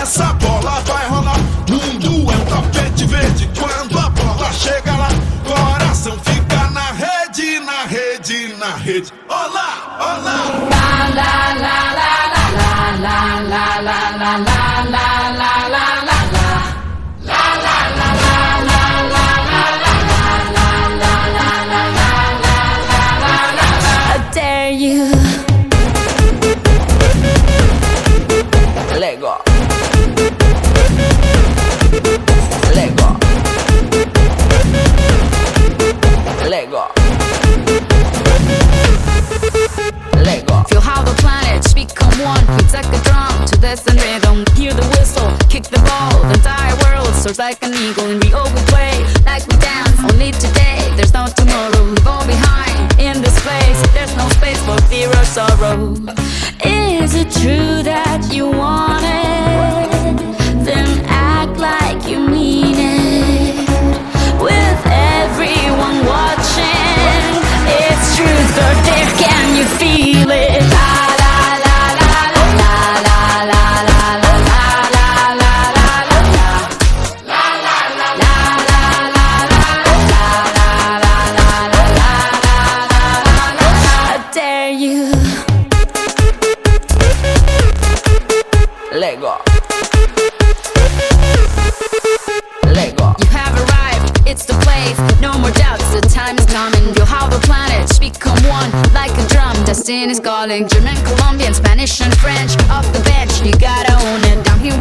Essa bola vai rolar. Mundo é um tapete verde. Quando a bola chega lá, coração fica na rede, na rede, na rede. Olá, olá. La la la la la la la la la la la la la I dare you. This and rhythm. Hear the whistle, kick the ball. The entire world soars like an eagle. And we all we play like we dance. Only today, there's no tomorrow. We fall behind in this place. There's no space for fear or sorrow. Is it true that you want Boston is calling German, Colombian, Spanish, and French. Off the bench, you gotta own it. Down here